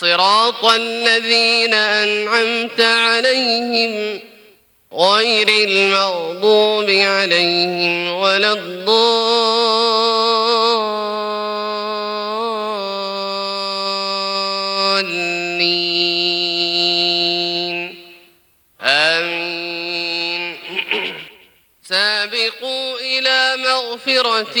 صراط الذين أنعمت عليهم غير المغضوب عليهم ولا الضالين. آمين. سابقوا إلى مغفرة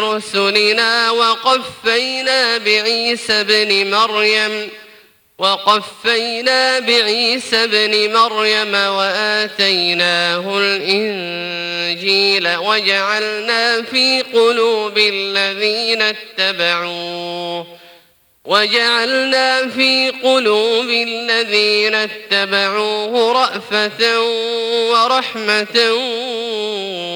برسلنا وقفينا بعيسى ابن مريم وقفينا بعيسى ابن مريم وآتيناه الإنجيل وجعلنا في قلوب الذين اتبعوه وجعلنا في قلوب الذين اتبعوه رأفة ورحمة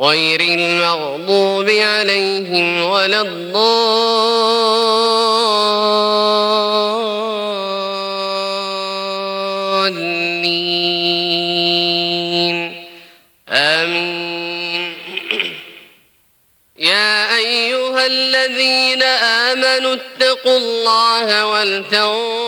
غير المغضوب عليهم ولا الضالين. آمين. يا أيها الذين آمنوا اتقوا الله ولتنظر